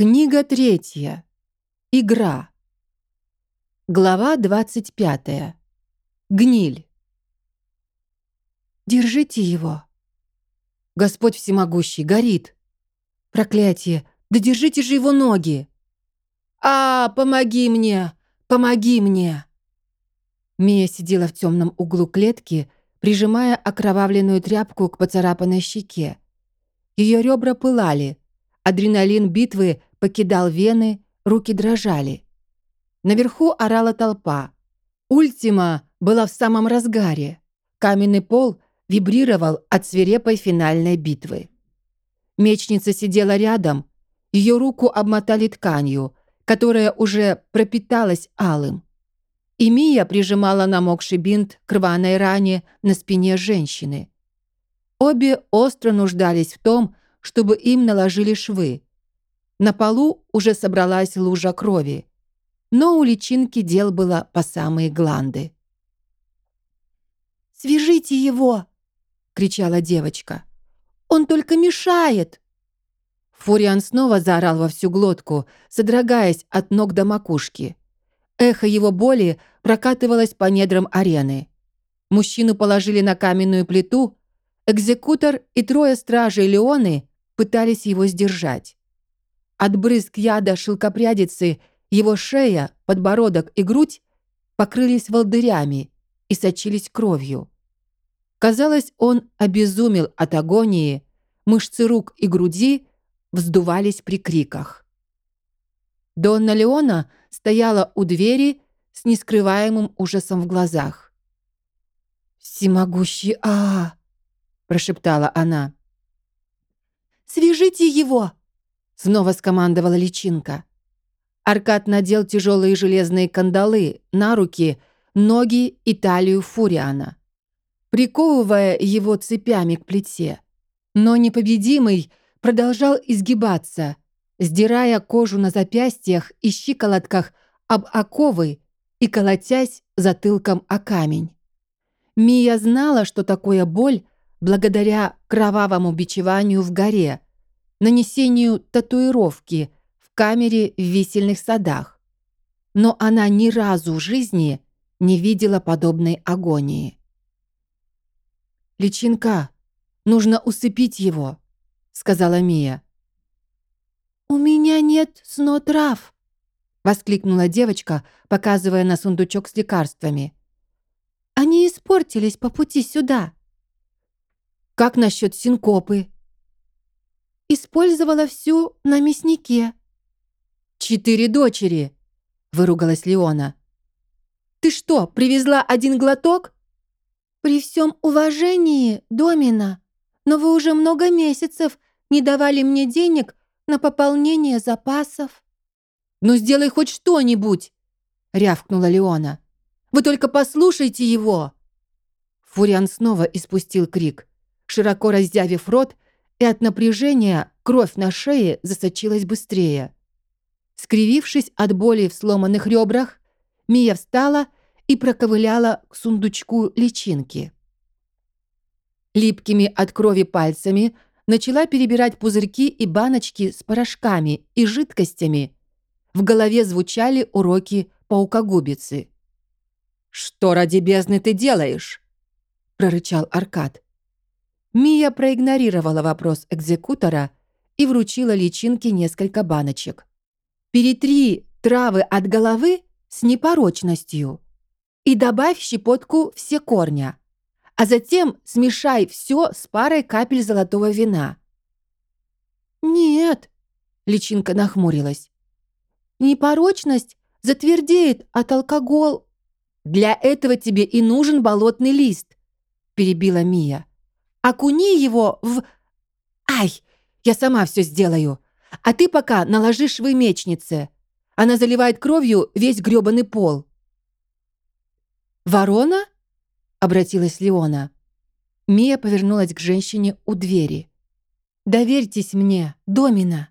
Книга третья. Игра. Глава двадцать пятая. Гниль. «Держите его!» «Господь всемогущий, горит!» «Проклятие! Да держите же его ноги!» «А, помоги мне! Помоги мне!» Мия сидела в темном углу клетки, прижимая окровавленную тряпку к поцарапанной щеке. Ее ребра пылали, адреналин битвы покидал вены, руки дрожали. Наверху орала толпа. Ультима была в самом разгаре. Каменный пол вибрировал от свирепой финальной битвы. Мечница сидела рядом, ее руку обмотали тканью, которая уже пропиталась алым. И Мия прижимала намокший бинт к рваной ране на спине женщины. Обе остро нуждались в том, чтобы им наложили швы, на полу уже собралась лужа крови, но у личинки дел было по самые гланды. «Свяжите его!» — кричала девочка. «Он только мешает!» Фуриан снова заорал во всю глотку, содрогаясь от ног до макушки. Эхо его боли прокатывалось по недрам арены. Мужчину положили на каменную плиту, экзекутор и трое стражей Леоны пытались его сдержать. От брызг яда шелкопрядицы его шея, подбородок и грудь покрылись волдырями и сочились кровью. Казалось, он обезумел от агонии, мышцы рук и груди вздувались при криках. Донна Леона стояла у двери с нескрываемым ужасом в глазах. «Всемогущий а, прошептала она. «Свяжите его!» Снова скомандовала личинка. Аркад надел тяжелые железные кандалы на руки, ноги и талию Фуриана, приковывая его цепями к плите. Но непобедимый продолжал изгибаться, сдирая кожу на запястьях и щиколотках об оковы и колотясь затылком о камень. Мия знала, что такое боль благодаря кровавому бичеванию в горе – нанесению татуировки в камере в висельных садах. Но она ни разу в жизни не видела подобной агонии. «Личинка, нужно усыпить его», — сказала Мия. «У меня нет снотрав», — воскликнула девочка, показывая на сундучок с лекарствами. «Они испортились по пути сюда». «Как насчет синкопы?» Использовала всю на мяснике». «Четыре дочери!» — выругалась Леона. «Ты что, привезла один глоток?» «При всем уважении, Домина, но вы уже много месяцев не давали мне денег на пополнение запасов». «Ну сделай хоть что-нибудь!» — рявкнула Леона. «Вы только послушайте его!» Фуриан снова испустил крик. Широко раздявив рот, и от напряжения кровь на шее засочилась быстрее. Скривившись от боли в сломанных ребрах, Мия встала и проковыляла к сундучку личинки. Липкими от крови пальцами начала перебирать пузырьки и баночки с порошками и жидкостями. В голове звучали уроки паукогубицы. «Что ради бездны ты делаешь?» — прорычал Аркад. Мия проигнорировала вопрос экзекутора и вручила личинке несколько баночек. «Перетри травы от головы с непорочностью и добавь щепотку все корня, а затем смешай все с парой капель золотого вина». «Нет», — личинка нахмурилась, «непорочность затвердеет от алкогол». «Для этого тебе и нужен болотный лист», — перебила Мия. Окуни его в... Ай, я сама все сделаю. А ты пока наложи швы мечнице. Она заливает кровью весь грёбаный пол. «Ворона?» — обратилась Леона. Мия повернулась к женщине у двери. «Доверьтесь мне, Домина».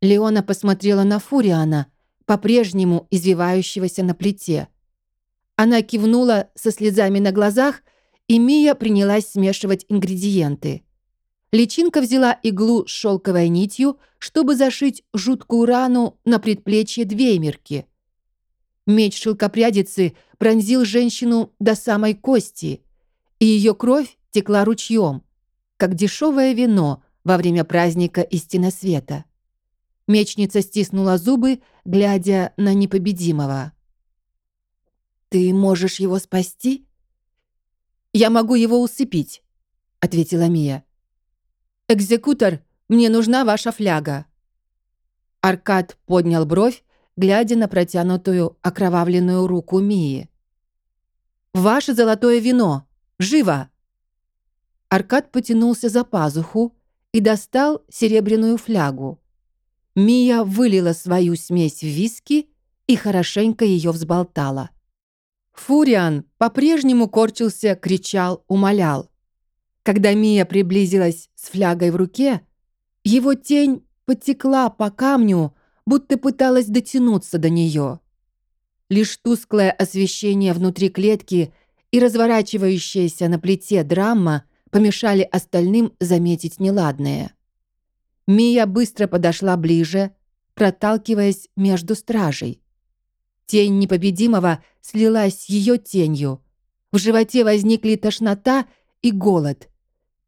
Леона посмотрела на Фуриана, по-прежнему извивающегося на плите. Она кивнула со слезами на глазах и Мия принялась смешивать ингредиенты. Личинка взяла иглу с шелковой нитью, чтобы зашить жуткую рану на предплечье Двеймерки. Меч шелкопрядицы пронзил женщину до самой кости, и ее кровь текла ручьем, как дешевое вино во время праздника истины света. Мечница стиснула зубы, глядя на непобедимого. «Ты можешь его спасти?» «Я могу его усыпить», — ответила Мия. «Экзекутор, мне нужна ваша фляга». Аркад поднял бровь, глядя на протянутую окровавленную руку Мии. «Ваше золотое вино! Живо!» Аркад потянулся за пазуху и достал серебряную флягу. Мия вылила свою смесь в виски и хорошенько ее взболтала. Фуриан по-прежнему корчился, кричал, умолял. Когда Мия приблизилась с флягой в руке, его тень потекла по камню, будто пыталась дотянуться до нее. Лишь тусклое освещение внутри клетки и разворачивающаяся на плите драма помешали остальным заметить неладное. Мия быстро подошла ближе, проталкиваясь между стражей. Тень непобедимого слилась с ее тенью. В животе возникли тошнота и голод,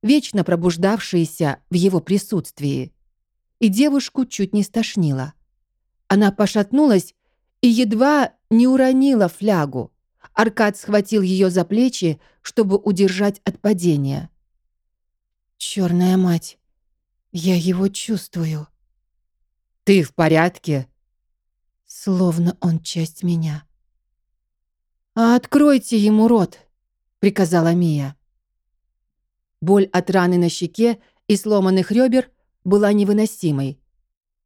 вечно пробуждавшиеся в его присутствии. И девушку чуть не стошнило. Она пошатнулась и едва не уронила флягу. Аркад схватил ее за плечи, чтобы удержать от падения. «Черная мать, я его чувствую». «Ты в порядке?» Словно он часть меня. «А откройте ему рот», — приказала Мия. Боль от раны на щеке и сломанных ребер была невыносимой.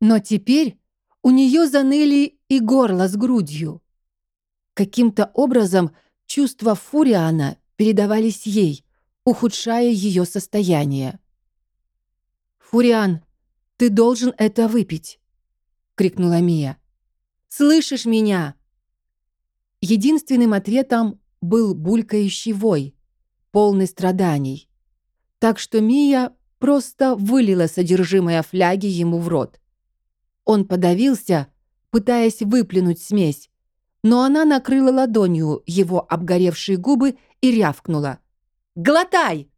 Но теперь у нее заныли и горло с грудью. Каким-то образом чувства Фуриана передавались ей, ухудшая ее состояние. «Фуриан, ты должен это выпить!» — крикнула Мия. «Слышишь меня?» Единственным ответом был булькающий вой, полный страданий так что Мия просто вылила содержимое фляги ему в рот. Он подавился, пытаясь выплюнуть смесь, но она накрыла ладонью его обгоревшие губы и рявкнула. «Глотай!»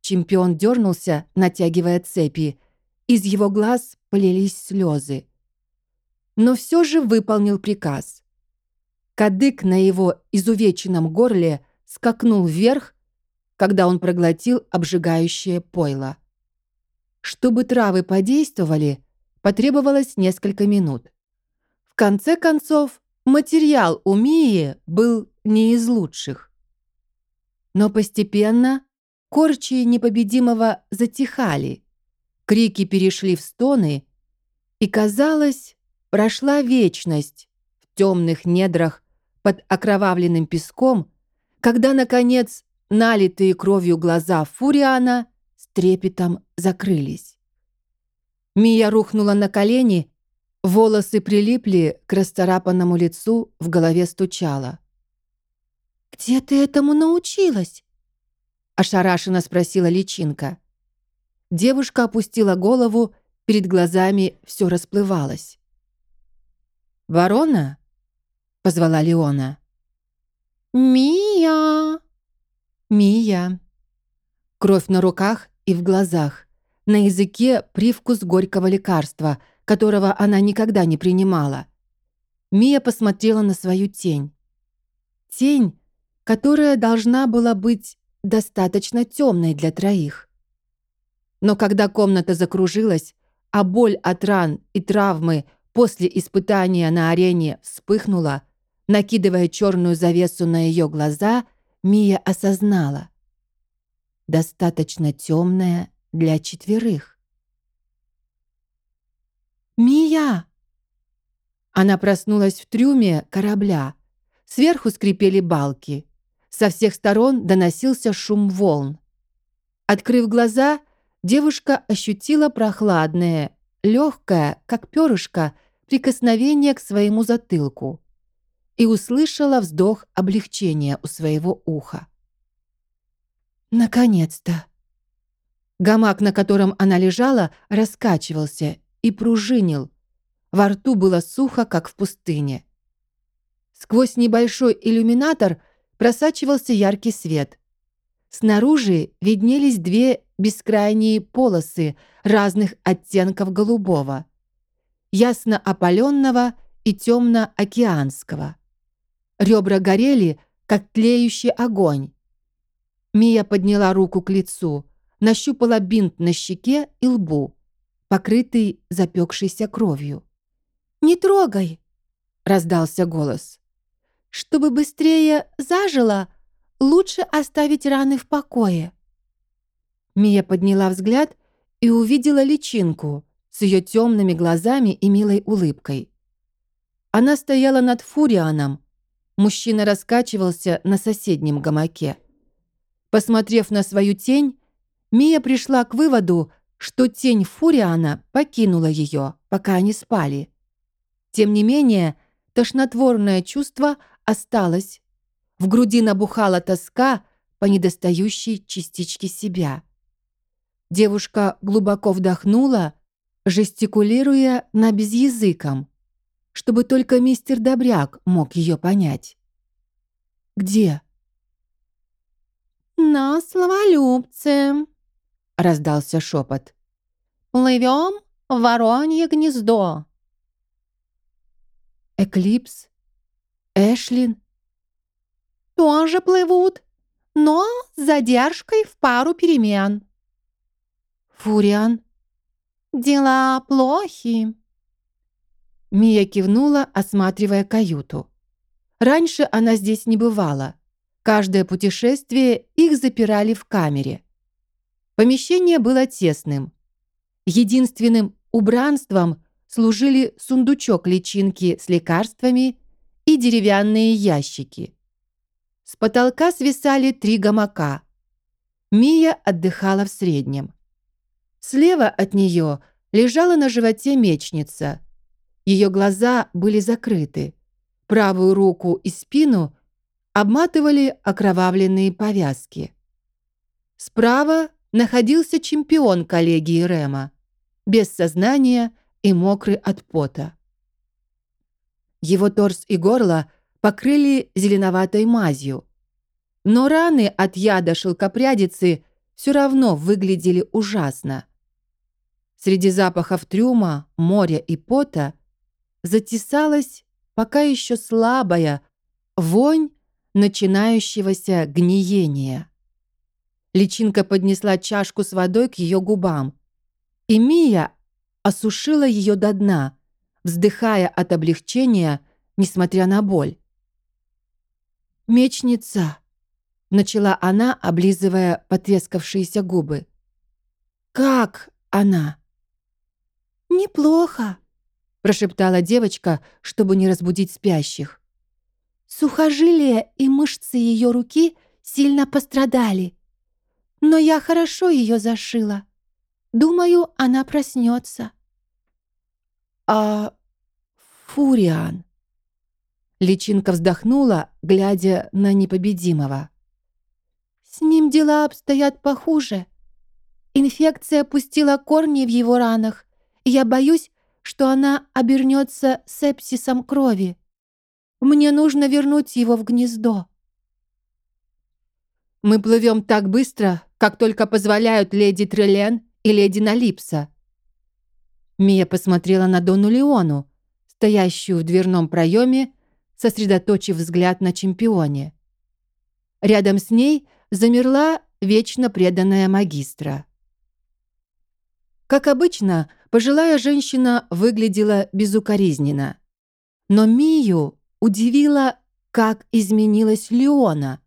Чемпион дернулся, натягивая цепи. Из его глаз полились слезы. Но все же выполнил приказ. Кадык на его изувеченном горле скакнул вверх, когда он проглотил обжигающее пойло. Чтобы травы подействовали, потребовалось несколько минут. В конце концов, материал у Мии был не из лучших. Но постепенно корчи непобедимого затихали, крики перешли в стоны, и, казалось, прошла вечность в темных недрах под окровавленным песком, когда, наконец, Налитые кровью глаза Фуриана с трепетом закрылись. Мия рухнула на колени, волосы прилипли к расцарапанному лицу, в голове стучало. «Где ты этому научилась?» ошарашенно спросила личинка. Девушка опустила голову, перед глазами все расплывалось. «Ворона?» — позвала Леона. «Мия!» Мия. Кровь на руках и в глазах. На языке привкус горького лекарства, которого она никогда не принимала. Мия посмотрела на свою тень. Тень, которая должна была быть достаточно темной для троих. Но когда комната закружилась, а боль от ран и травмы после испытания на арене вспыхнула, накидывая черную завесу на ее глаза — Мия осознала. Достаточно темная для четверых. «Мия!» Она проснулась в трюме корабля. Сверху скрипели балки. Со всех сторон доносился шум волн. Открыв глаза, девушка ощутила прохладное, легкое, как перышко, прикосновение к своему затылку и услышала вздох облегчения у своего уха. «Наконец-то!» Гамак, на котором она лежала, раскачивался и пружинил. Во рту было сухо, как в пустыне. Сквозь небольшой иллюминатор просачивался яркий свет. Снаружи виднелись две бескрайние полосы разных оттенков голубого, ясно опаленного и темно-океанского. Ребра горели, как тлеющий огонь. Мия подняла руку к лицу, нащупала бинт на щеке и лбу, покрытый запекшейся кровью. «Не трогай!» — раздался голос. «Чтобы быстрее зажило, лучше оставить раны в покое». Мия подняла взгляд и увидела личинку с ее темными глазами и милой улыбкой. Она стояла над Фурианом. Мужчина раскачивался на соседнем гамаке. Посмотрев на свою тень, Мия пришла к выводу, что тень Фуриана покинула ее, пока они спали. Тем не менее, тошнотворное чувство осталось. В груди набухала тоска по недостающей частичке себя. Девушка глубоко вдохнула, жестикулируя на безязыком, чтобы только мистер Добряк мог ее понять. «Где?» «На словолюбце», — раздался шепот. «Плывем в воронье гнездо». Эклипс? Эшлин? Тоже плывут, но с задержкой в пару перемен. Фуриан? Дела плохи. Мия кивнула, осматривая каюту. Раньше она здесь не бывала. Каждое путешествие их запирали в камере. Помещение было тесным. Единственным убранством служили сундучок личинки с лекарствами и деревянные ящики. С потолка свисали три гамака. Мия отдыхала в среднем. Слева от нее лежала на животе мечница. Ее глаза были закрыты. Правую руку и спину обматывали окровавленные повязки. Справа находился чемпион коллегии Рема, без сознания и мокрый от пота. Его торс и горло покрыли зеленоватой мазью, но раны от яда шелкопрядицы все равно выглядели ужасно. Среди запахов трюма, моря и пота затесалась пока еще слабая вонь начинающегося гниения. Личинка поднесла чашку с водой к ее губам, и Мия осушила ее до дна, вздыхая от облегчения, несмотря на боль. «Мечница!» — начала она, облизывая потрескавшиеся губы. «Как она?» «Неплохо», — прошептала девочка, чтобы не разбудить спящих. Сухожилия и мышцы ее руки сильно пострадали, но я хорошо ее зашила. Думаю, она проснется. «А Фуриан?» Личинка вздохнула, глядя на непобедимого. «С ним дела обстоят похуже. Инфекция пустила корни в его ранах, я боюсь, что она обернется сепсисом крови. Мне нужно вернуть его в гнездо. Мы плывем так быстро, как только позволяют леди Трелен и леди Налипса. Мия посмотрела на Дону Леону, стоящую в дверном проеме, сосредоточив взгляд на чемпионе. Рядом с ней замерла вечно преданная магистра. Как обычно, пожилая женщина выглядела безукоризненно. Но Мию удивило, как изменилась Леона.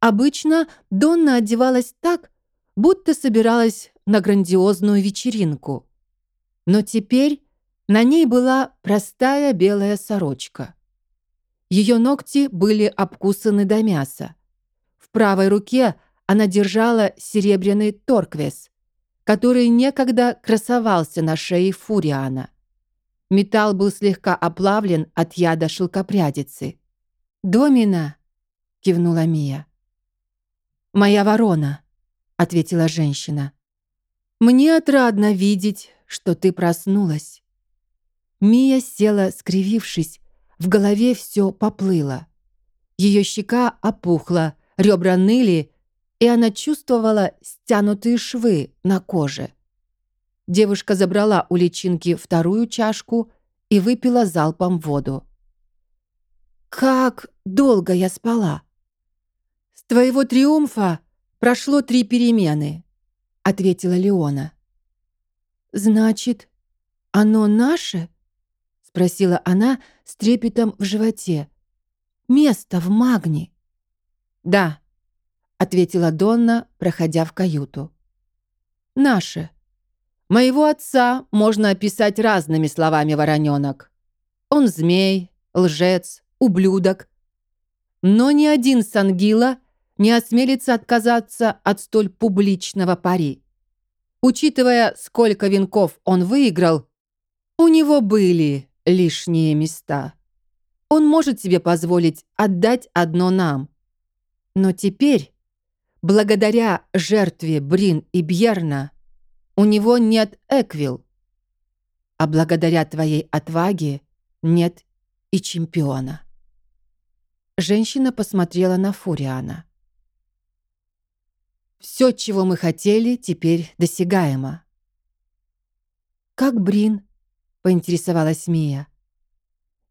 Обычно Донна одевалась так, будто собиралась на грандиозную вечеринку. Но теперь на ней была простая белая сорочка. Ее ногти были обкусаны до мяса. В правой руке она держала серебряный торквес, который некогда красовался на шее Фуриана. Металл был слегка оплавлен от яда шелкопрядицы. «Домина!» — кивнула Мия. «Моя ворона!» — ответила женщина. Мне отрадно видеть, что ты проснулась». Мия села, скривившись, в голове все поплыло. Ее щека опухла, ребра ныли, и она чувствовала стянутые швы на коже. Девушка забрала у личинки вторую чашку и выпила залпом воду. «Как долго я спала?» «С твоего триумфа прошло три перемены», — ответила Леона. «Значит, оно наше?» — спросила она с трепетом в животе. «Место в магне». «Да», — ответила Донна, проходя в каюту. «Наше». Моего отца можно описать разными словами, вороненок. Он змей, лжец, ублюдок. Но ни один Сангила не осмелится отказаться от столь публичного пари. Учитывая, сколько венков он выиграл, у него были лишние места. Он может себе позволить отдать одно нам. Но теперь, благодаря жертве Брин и Бьерна, у него нет Эквил. А благодаря твоей отваге нет и чемпиона. Женщина посмотрела на Фуриана. Все, чего мы хотели, теперь досягаемо. «Как Брин?» — поинтересовалась Мия.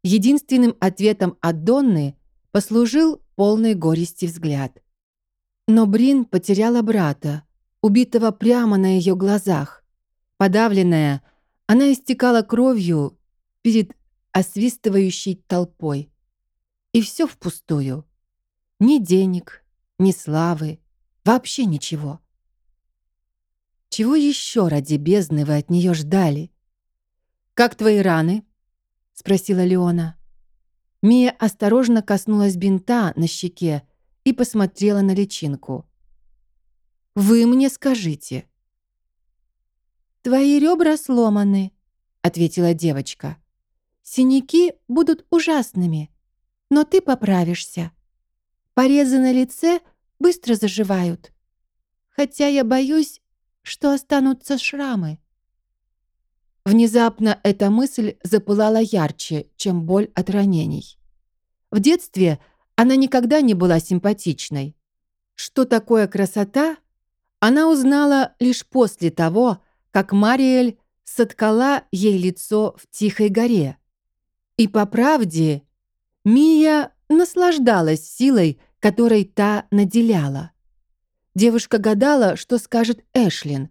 Единственным ответом от Донны послужил полный горести взгляд. Но Брин потеряла брата, убитого прямо на ее глазах. Подавленная, она истекала кровью перед освистывающей толпой. И все впустую. Ни денег, ни славы, вообще ничего. Чего еще ради бездны вы от нее ждали? «Как твои раны?» — спросила Леона. Мия осторожно коснулась бинта на щеке и посмотрела на личинку. Вы мне скажите». «Твои ребра сломаны», — ответила девочка. «Синяки будут ужасными, но ты поправишься. Порезы на лице быстро заживают. Хотя я боюсь, что останутся шрамы». Внезапно эта мысль запылала ярче, чем боль от ранений. В детстве она никогда не была симпатичной. Что такое красота, она узнала лишь после того, как Мариэль соткала ей лицо в Тихой горе. И по правде, Мия наслаждалась силой, которой та наделяла. Девушка гадала, что скажет Эшлин.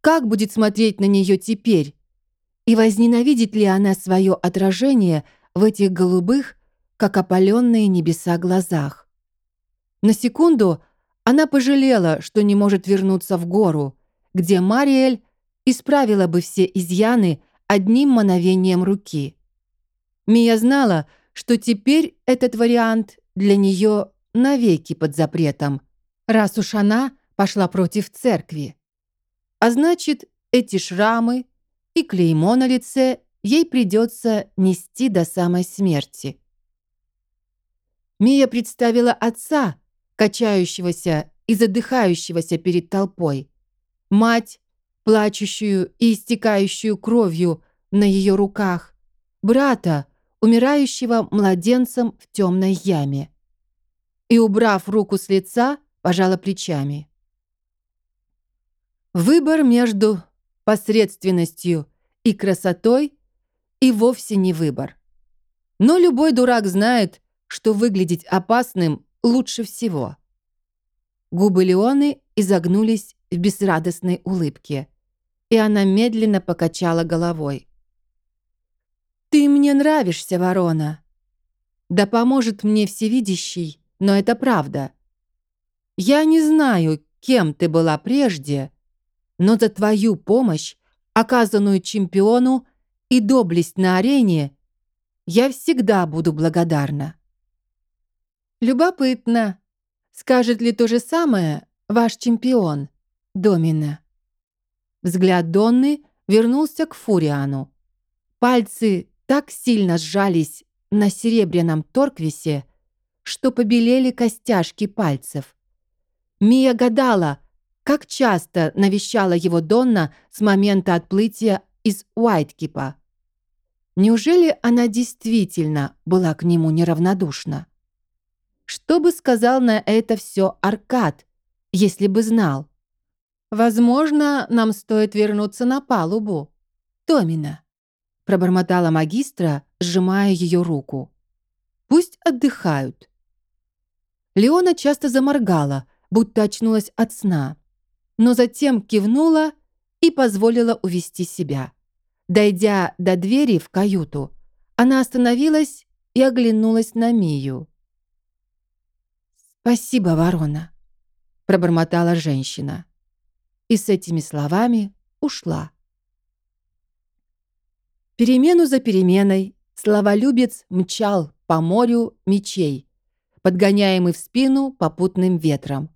Как будет смотреть на нее теперь? И возненавидит ли она свое отражение в этих голубых, как опаленные небеса глазах? На секунду она пожалела, что не может вернуться в гору, где Мариэль исправила бы все изъяны одним мановением руки. Мия знала, что теперь этот вариант для нее навеки под запретом, раз уж она пошла против церкви. А значит, эти шрамы и клеймо на лице ей придется нести до самой смерти. Мия представила отца, качающегося и задыхающегося перед толпой. Мать, плачущую и истекающую кровью на ее руках. Брата, умирающего младенцем в темной яме. И, убрав руку с лица, пожала плечами. Выбор между посредственностью и красотой и вовсе не выбор. Но любой дурак знает, что выглядеть опасным лучше всего. Губы Леоны изогнулись в безрадостной улыбке, и она медленно покачала головой. «Ты мне нравишься, ворона. Да поможет мне всевидящий, но это правда. Я не знаю, кем ты была прежде, но за твою помощь, оказанную чемпиону и доблесть на арене, я всегда буду благодарна». Любопытно, скажет ли то же самое ваш чемпион, Домина? Взгляд Донны вернулся к Фуриану. Пальцы так сильно сжались на серебряном торквисе, что побелели костяшки пальцев. Мия гадала, как часто навещала его Донна с момента отплытия из Уайткипа. Неужели она действительно была к нему неравнодушна? Что бы сказал на это все Аркад, если бы знал? «Возможно, нам стоит вернуться на палубу. Томина», — пробормотала магистра, сжимая ее руку. «Пусть отдыхают». Леона часто заморгала, будто очнулась от сна, но затем кивнула и позволила увести себя. Дойдя до двери в каюту, она остановилась и оглянулась на Мию. «Спасибо, ворона», — пробормотала женщина. И с этими словами ушла. Перемену за переменой словолюбец мчал по морю мечей, подгоняемый в спину попутным ветром.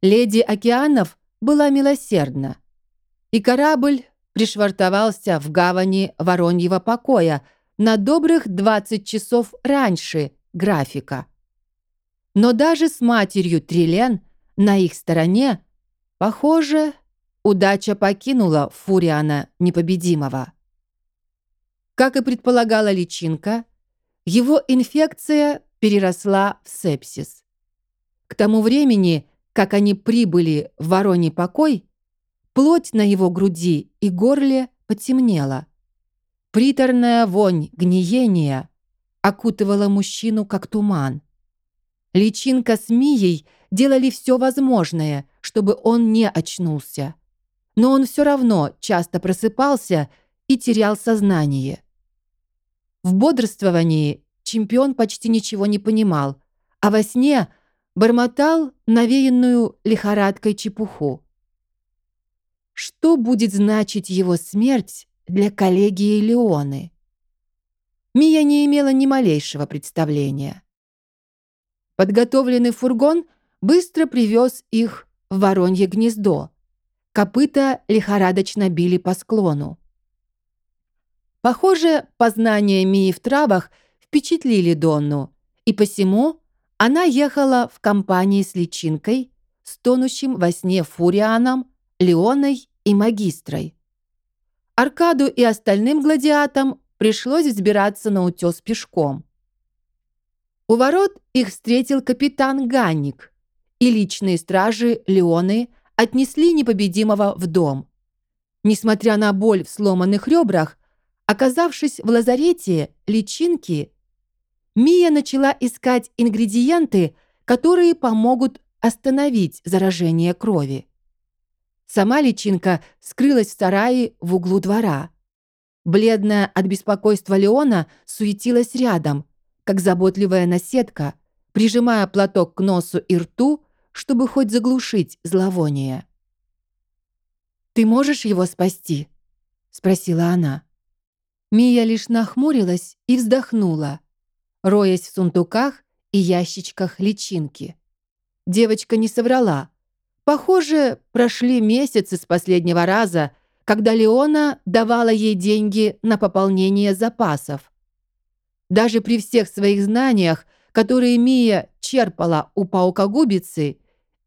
Леди океанов была милосердна, и корабль пришвартовался в гавани Вороньего покоя на добрых 20 часов раньше графика. Но даже с матерью Трилен на их стороне, похоже, удача покинула Фуриана Непобедимого. Как и предполагала личинка, его инфекция переросла в сепсис. К тому времени, как они прибыли в Вороний покой, плоть на его груди и горле потемнела. Приторная вонь гниения окутывала мужчину, как туман. Личинка с Мией делали все возможное, чтобы он не очнулся. Но он все равно часто просыпался и терял сознание. В бодрствовании чемпион почти ничего не понимал, а во сне бормотал навеянную лихорадкой чепуху. Что будет значить его смерть для коллегии Леоны? Мия не имела ни малейшего представления. Подготовленный фургон быстро привез их в Воронье гнездо. Копыта лихорадочно били по склону. Похоже, познания Мии в травах впечатлили Донну, и посему она ехала в компании с личинкой, с тонущим во сне Фурианом, Леоной и Магистрой. Аркаду и остальным гладиатам пришлось взбираться на утес пешком. У ворот их встретил капитан Ганник, и личные стражи Леоны отнесли непобедимого в дом. Несмотря на боль в сломанных ребрах, оказавшись в лазарете личинки, Мия начала искать ингредиенты, которые помогут остановить заражение крови. Сама личинка скрылась в сарае в углу двора. Бледная от беспокойства Леона суетилась рядом, как заботливая наседка, прижимая платок к носу и рту, чтобы хоть заглушить зловоние. «Ты можешь его спасти?» — спросила она. Мия лишь нахмурилась и вздохнула, роясь в сундуках и ящичках личинки. Девочка не соврала. Похоже, прошли месяцы с последнего раза, когда Леона давала ей деньги на пополнение запасов. Даже при всех своих знаниях, которые Мия черпала у паукогубицы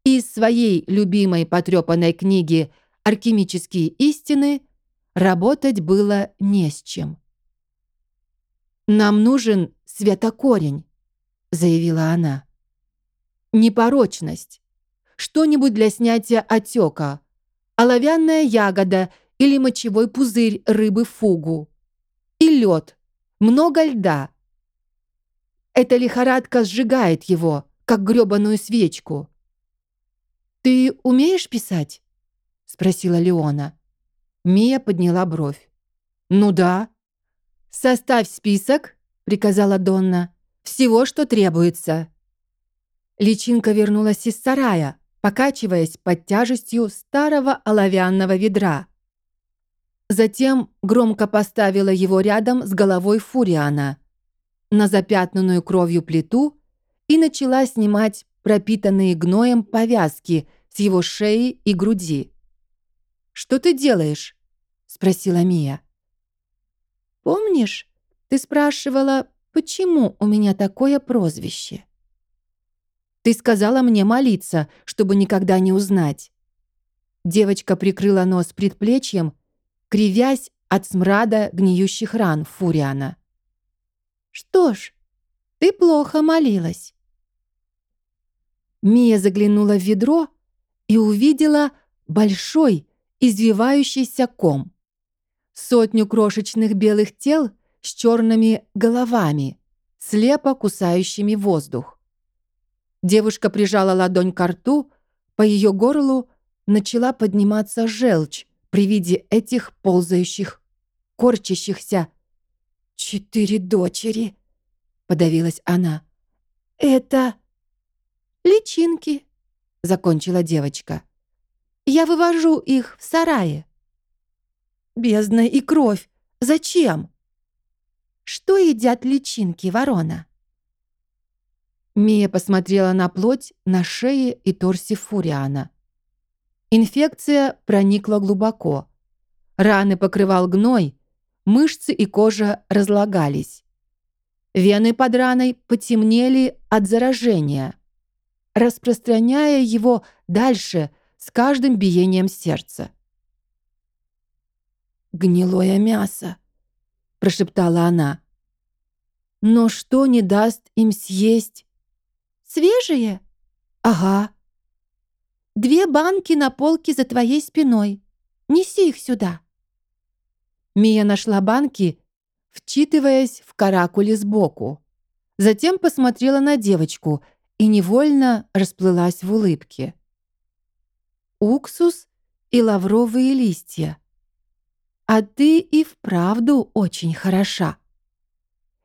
из своей любимой потрепанной книги «Алхимические истины», работать было не с чем. «Нам нужен светокорень», — заявила она. «Непорочность. Что-нибудь для снятия отека. Оловянная ягода или мочевой пузырь рыбы фугу. И лед. Много льда. Эта лихорадка сжигает его, как грёбаную свечку. «Ты умеешь писать?» — спросила Леона. Мия подняла бровь. «Ну да». «Составь список», — приказала Донна. «Всего, что требуется». Личинка вернулась из сарая, покачиваясь под тяжестью старого оловянного ведра. Затем громко поставила его рядом с головой Фуриана — на запятнанную кровью плиту и начала снимать пропитанные гноем повязки с его шеи и груди. «Что ты делаешь?» — спросила Мия. «Помнишь, ты спрашивала, почему у меня такое прозвище?» «Ты сказала мне молиться, чтобы никогда не узнать. Девочка прикрыла нос предплечьем, кривясь от смрада гниющих ран Фуриана. «Что ж, ты плохо молилась». Мия заглянула в ведро и увидела большой, извивающийся ком. Сотню крошечных белых тел с черными головами, слепо кусающими воздух. Девушка прижала ладонь к рту, по ее горлу начала подниматься желчь при виде этих ползающих, корчащихся. «Четыре дочери!» — подавилась она. «Это...» «Личинки», — закончила девочка. «Я вывожу их в сарае». «Бездна и кровь! Зачем?» «Что едят личинки, ворона?» Мия посмотрела на плоть на шее и торсе Фуриана. Инфекция проникла глубоко. Раны покрывал гной, мышцы и кожа разлагались. Вены под раной потемнели от заражения, распространяя его дальше с каждым биением сердца. «Гнилое мясо», — прошептала она. «Но что не даст им съесть «Свежие?» «Ага». «Две банки на полке за твоей спиной. Неси их сюда». Мия нашла банки, вчитываясь в каракули сбоку. Затем посмотрела на девочку и невольно расплылась в улыбке. «Уксус и лавровые листья. А ты и вправду очень хороша».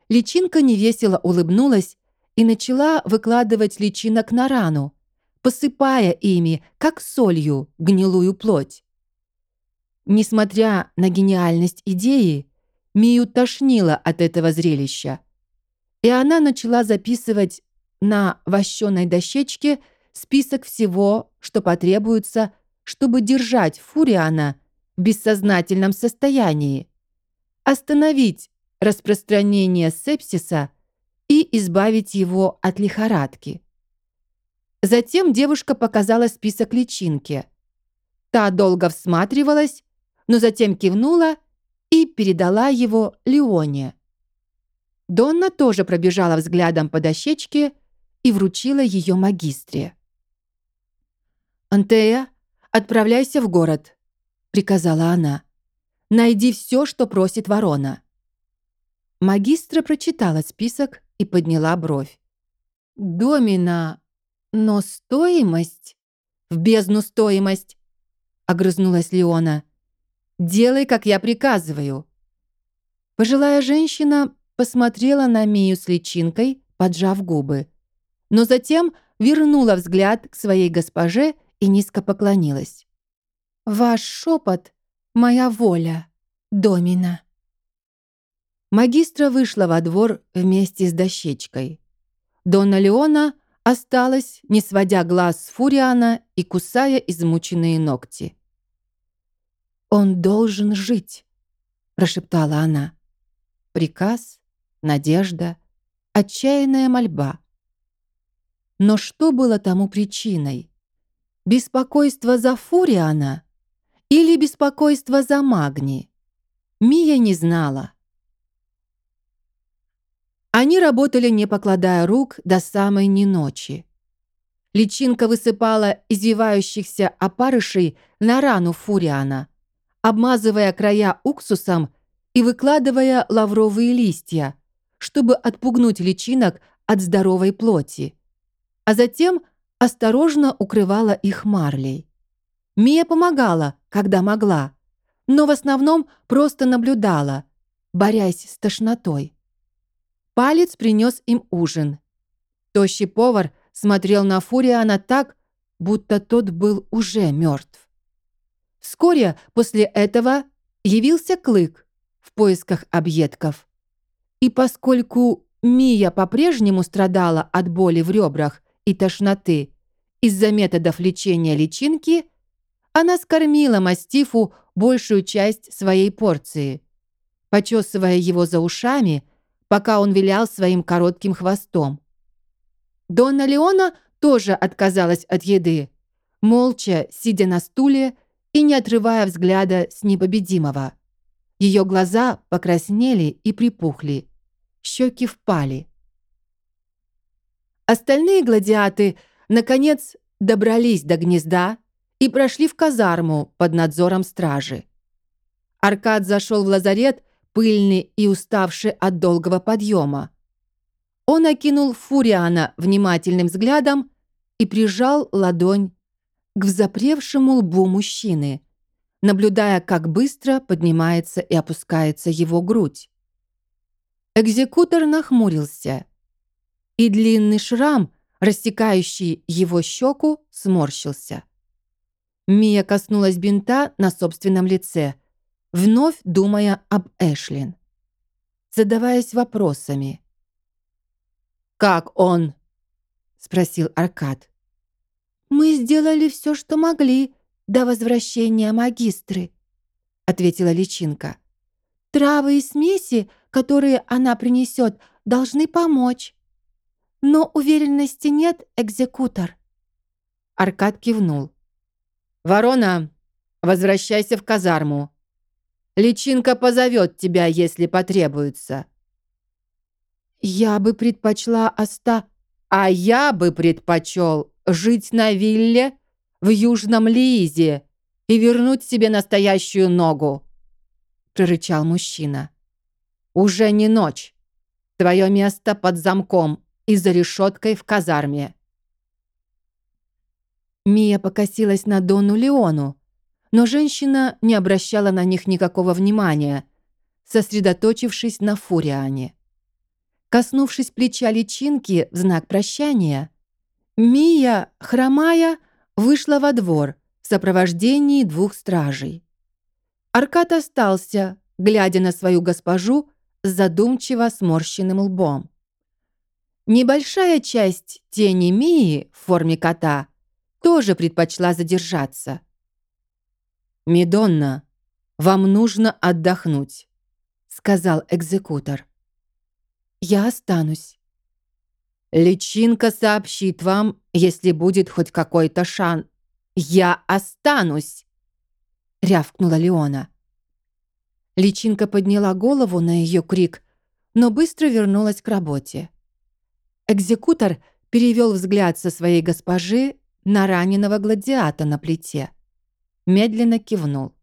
Личинка невесело улыбнулась и начала выкладывать личинок на рану, посыпая ими, как солью, гнилую плоть. Несмотря на гениальность идеи, Мию тошнило от этого зрелища, и она начала записывать на вощеной дощечке список всего, что потребуется, чтобы держать Фуриана в бессознательном состоянии, остановить распространение сепсиса и избавить его от лихорадки. Затем девушка показала список личинки. Та долго всматривалась, но затем кивнула и передала его Леоне. Донна тоже пробежала взглядом по дощечке и вручила ее магистре. «Антея, отправляйся в город», — приказала она. «Найди все, что просит ворона». Магистра прочитала список и подняла бровь. «Домина, но стоимость?» «В бездну стоимость!» — огрызнулась Леона. «Делай, как я приказываю». Пожилая женщина посмотрела на Мию с личинкой, поджав губы, но затем вернула взгляд к своей госпоже и низко поклонилась. «Ваш шепот — моя воля, Домина». Магистра вышла во двор вместе с дощечкой. Донна Леона осталась, не сводя глаз с Фуриана и кусая измученные ногти. «Он должен жить», — прошептала она. Приказ, надежда, отчаянная мольба. Но что было тому причиной? Беспокойство за Фуриана или беспокойство за Магни? Мия не знала. Они работали, не покладая рук, до самой неночи. Личинка высыпала извивающихся опарышей на рану Фуриана, обмазывая края уксусом и выкладывая лавровые листья, чтобы отпугнуть личинок от здоровой плоти. А затем осторожно укрывала их марлей. Мия помогала, когда могла, но в основном просто наблюдала, борясь с тошнотой. Палец принес им ужин. Тощий повар смотрел на Фуриана так, будто тот был уже мертв. Вскоре после этого явился Клык в поисках объедков. И поскольку Мия по-прежнему страдала от боли в ребрах и тошноты из-за методов лечения личинки, она скормила мастифу большую часть своей порции, почесывая его за ушами пока он вилял своим коротким хвостом. Донна Леона тоже отказалась от еды, молча, сидя на стуле и не отрывая взгляда с непобедимого. Ее глаза покраснели и припухли, щеки впали. Остальные гладиаты, наконец, добрались до гнезда и прошли в казарму под надзором стражи. Аркад зашел в лазарет, пыльный и уставший от долгого подъема. Он окинул Фуриана внимательным взглядом и прижал ладонь к взапревшему лбу мужчины, наблюдая, как быстро поднимается и опускается его грудь. Экзекутор нахмурился, и длинный шрам, рассекающий его щеку, сморщился. Мия коснулась бинта на собственном лице, вновь думая об Эшлин. Задаваясь вопросами. «Как он?» — спросил Аркад. «Мы сделали все, что могли до возвращения магистры», — ответила личинка. «Травы и смеси, которые она принесет, должны помочь. Но уверенности нет, экзекутор». Аркад кивнул. «Ворона, возвращайся в казарму. Личинка позовет тебя, если потребуется». «Я бы предпочла оста...» «А я бы предпочел жить на вилле в Южном Лиизе и вернуть себе настоящую ногу», прорычал мужчина. «Уже не ночь. Твое место под замком и за решеткой в казарме». Мия покосилась на Дону Леону, но женщина не обращала на них никакого внимания, сосредоточившись на Фуриане. Коснувшись плеча личинки в знак прощания, Мия, хромая, вышла во двор в сопровождении двух стражей. Аркад остался, глядя на свою госпожу с задумчиво сморщенным лбом. Небольшая часть тени Мии в форме кота тоже предпочла задержаться. «Медонна, вам нужно отдохнуть», — сказал экзекутор. Я останусь. Личинка сообщит вам, если будет хоть какой-то шан. Я останусь, рявкнула Леона. Личинка подняла голову на ее крик, но быстро вернулась к работе. Экзекутор перевел взгляд со своей госпожи на раненого гладиата на плите. Медленно кивнул.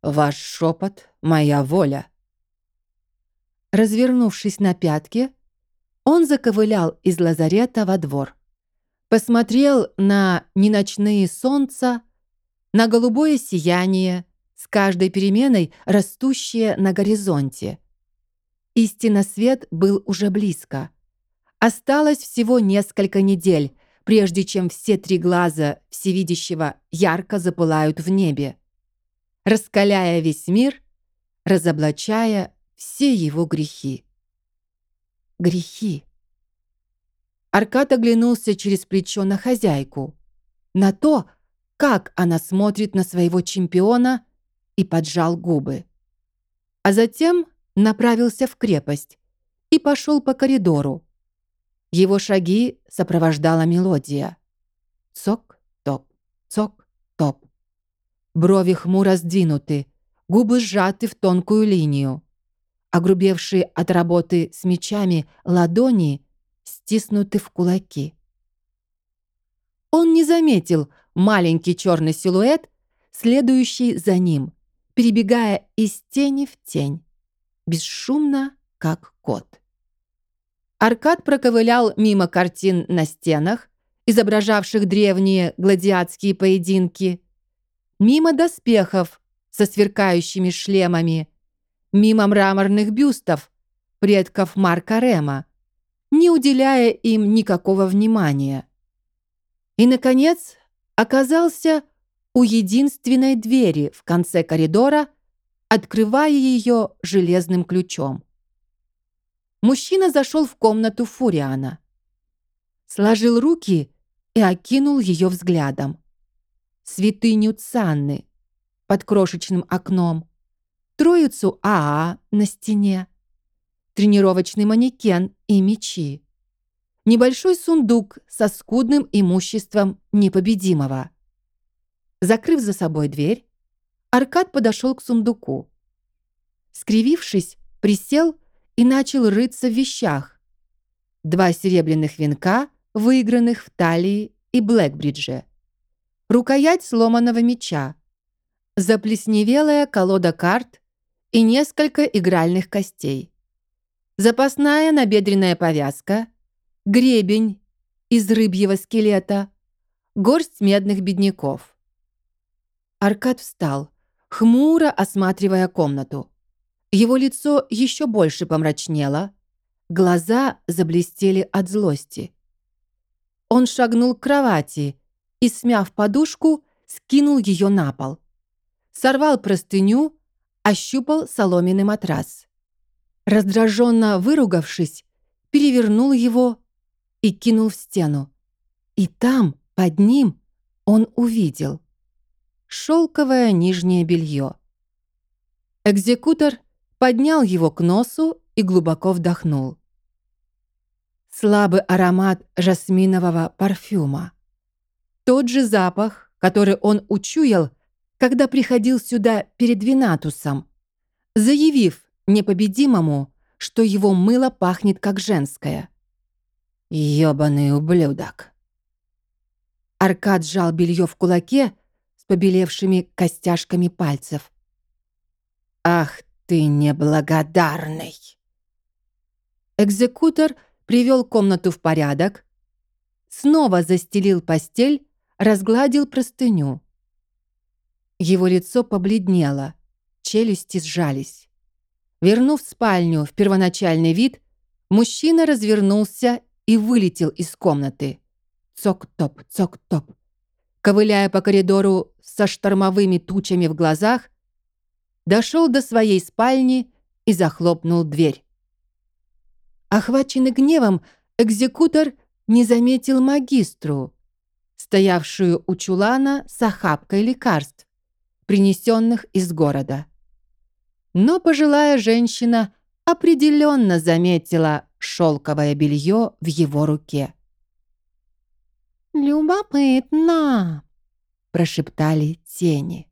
«Ваш шепот — моя воля», Развернувшись на пятки, он заковылял из лазарета во двор. Посмотрел на неночные солнца, на голубое сияние, с каждой переменой растущее на горизонте. Истинно свет был уже близко. Осталось всего несколько недель, прежде чем все три глаза всевидящего ярко запылают в небе, раскаляя весь мир, разоблачая все его грехи. Грехи. Аркад оглянулся через плечо на хозяйку, на то, как она смотрит на своего чемпиона и поджал губы. А затем направился в крепость и пошел по коридору. Его шаги сопровождала мелодия. Цок-топ, цок-топ. Брови хмуро сдвинуты, губы сжаты в тонкую линию огрубевшие от работы с мечами ладони стиснуты в кулаки. Он не заметил маленький черный силуэт, следующий за ним, перебегая из тени в тень, бесшумно, как кот. Аркад проковылял мимо картин на стенах, изображавших древние гладиатские поединки, мимо доспехов со сверкающими шлемами, мимо мраморных бюстов предков Марка Рема, не уделяя им никакого внимания. И, наконец, оказался у единственной двери в конце коридора, открывая ее железным ключом. Мужчина зашел в комнату Фуриана, сложил руки и окинул ее взглядом. Святыню Цанны под крошечным окном, троицу АА на стене, тренировочный манекен и мечи, небольшой сундук со скудным имуществом непобедимого. Закрыв за собой дверь, Аркад подошел к сундуку. Скривившись, присел и начал рыться в вещах. Два серебряных венка, выигранных в талии и Блэкбридже. Рукоять сломанного меча. Заплесневелая колода карт и несколько игральных костей. Запасная набедренная повязка, гребень из рыбьего скелета, горсть медных бедняков. Аркад встал, хмуро осматривая комнату. Его лицо еще больше помрачнело, глаза заблестели от злости. Он шагнул к кровати и, смяв подушку, скинул ее на пол. Сорвал простыню, ощупал соломенный матрас. Раздраженно выругавшись, перевернул его и кинул в стену. И там, под ним, он увидел шелковое нижнее белье. Экзекутор поднял его к носу и глубоко вдохнул. Слабый аромат жасминового парфюма. Тот же запах, который он учуял, когда приходил сюда перед Винатусом, заявив непобедимому, что его мыло пахнет как женское. «Ёбаный ублюдок!» Аркад сжал белье в кулаке с побелевшими костяшками пальцев. «Ах ты неблагодарный!» Экзекутор привел комнату в порядок, снова застелил постель, разгладил простыню. Его лицо побледнело, челюсти сжались. Вернув спальню в первоначальный вид, мужчина развернулся и вылетел из комнаты. Цок-топ, цок-топ. Ковыляя по коридору со штормовыми тучами в глазах, дошел до своей спальни и захлопнул дверь. Охваченный гневом, экзекутор не заметил магистру, стоявшую у чулана с охапкой лекарств, принесенных из города. Но пожилая женщина определенно заметила шелковое белье в его руке. «Любопытно!» – прошептали тени.